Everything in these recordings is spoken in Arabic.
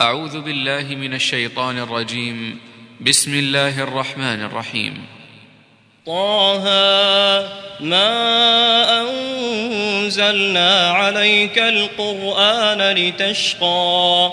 أعوذ بالله من الشيطان الرجيم. بسم الله الرحمن الرحيم. طه ما أنزلنا عليك القرآن لتشقى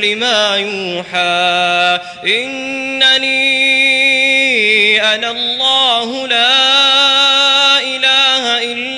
لما يوحى إنني أنا الله لا إله إلا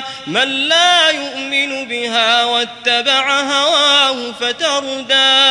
من لا يؤمن بها واتبع هواه فتردى.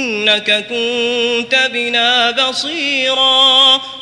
إنك كنت بنا بصيرا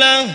له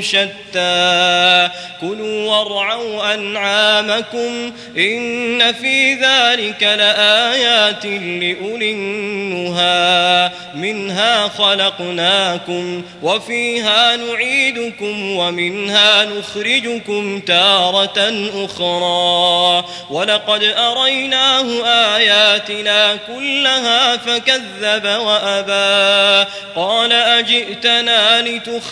شتى. كلوا وارعوا أنعامكم إن في ذلك لآيات لأولي النهى. منها خلقناكم وفيها نعيدكم ومنها نخرجكم تارة أخرى. ولقد أريناه آياتنا كلها فكذب وأبى. قال أجئتنا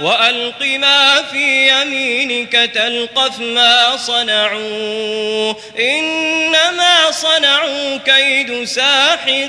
وألق ما في يمينك تلقف ما صنعوا إنما صنعوا كيد ساحر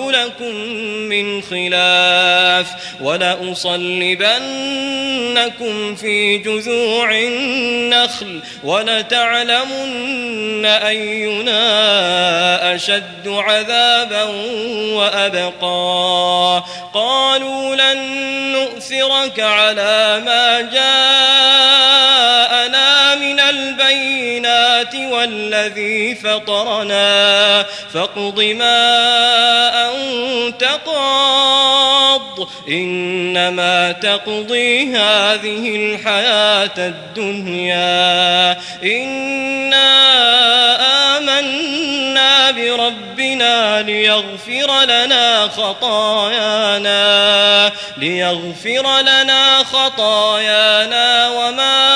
لكم من خلاف ولأصلبنكم في جذوع النخل ولتعلمن أينا أشد عذابا وأبقى. قالوا لن نؤثرك على ما من البينات والذي فطرنا فاقض ما أنت قاض إنما تقضي هذه الحياة الدنيا إنا آمنا بربنا ليغفر لنا خطايانا ليغفر لنا خطايانا وما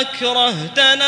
أكرهتنا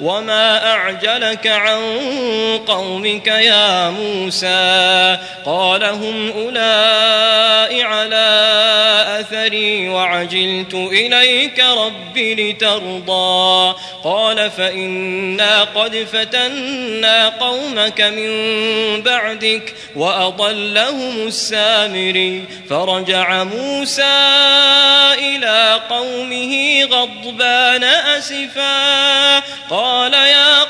وما أعجلك عن قومك يا موسى قال هم أولئك على أثري وعجلت إليك رب لترضى قال فإنا قد فتنا قومك من بعدك وأضلهم السامري فرجع موسى إلى قومه غضبان أسفا قال يا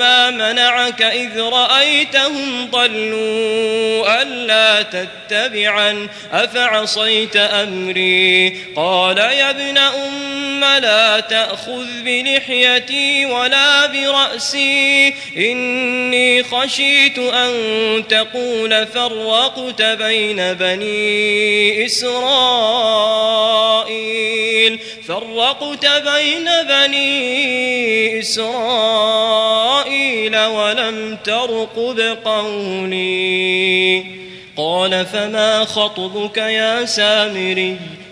ما منعك إذ رأيتهم ضلوا ألا تتبعا أفعصيت أمري قال يا ابن أم لا تأخذ بلحيتي ولا برأسي إني خشيت أن تقول فرقت بين بني إسرائيل فرقت بين بني إسرائيل ولم ترقب قولي. قال فما خطبك يا سامري؟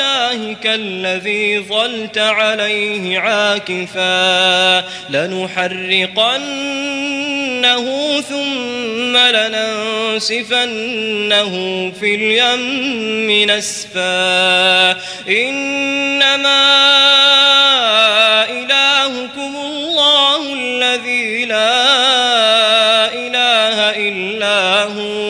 إلهك الذي ظلت عليه عاكفا لنحرقنه ثم لننسفنه في اليم نسفا إنما إلهكم الله الذي لا إله إلا هو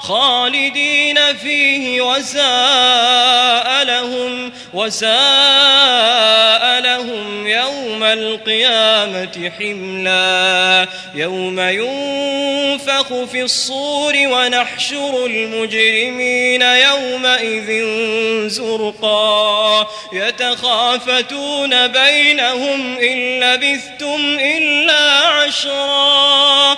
خالدين فيه وساء لهم وساء لهم يوم القيامة حملا. يوم ينفخ في الصور ونحشر المجرمين يومئذ زرقا. يتخافتون بينهم إن لبثتم إلا عشرا.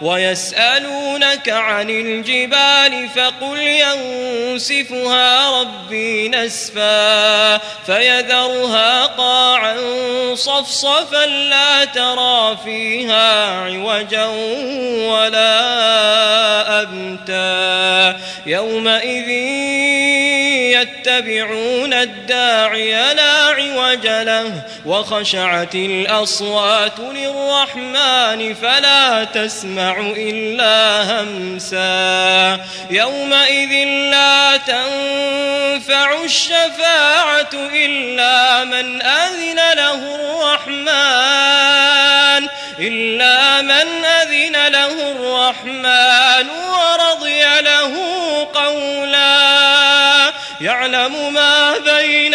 ويسألونك عن الجبال فقل ينسفها ربي نسفا فيذرها قاعا صفصفا لا ترى فيها عوجا ولا أبتا يومئذ يتبعون الداعي لا عوج له وخشعت الأصوات للرحمن فلا تسمع إلا همسا يومئذ لا تنفع الشفاعة إلا من أذن له الرحمن إلا من أذن له الرحمن ورضي له قولا. يعلم ما بين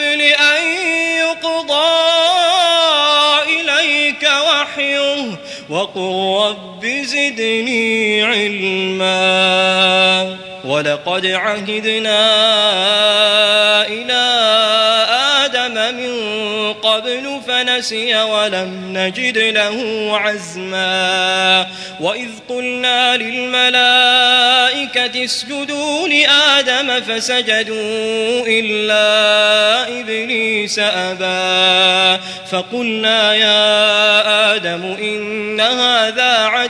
قبل أن يقضى إليك وحيه وقل رب زدني علما ولقد عهدنا إلى من قبل فنسي ولم نجد له عزما. وإذ قلنا للملائكة اسجدوا لآدم فسجدوا إلا إبليس أبى. فقلنا يا آدم إن هذا عدو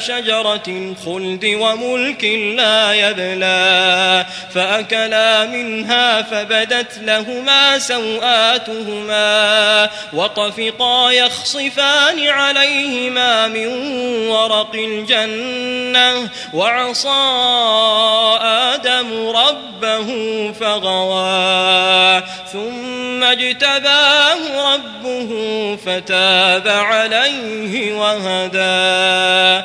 شجرة الخلد وملك لا يبلى فأكلا منها فبدت لهما سوآتهما وطفقا يخصفان عليهما من ورق الجنة وعصى آدم ربه فغوى ثم اجتباه ربه فتاب عليه وهدى.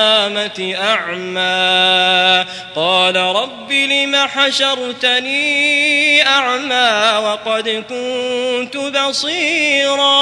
أعمى. قال رب لم حشرتني أعمى وقد كنت بصيرا.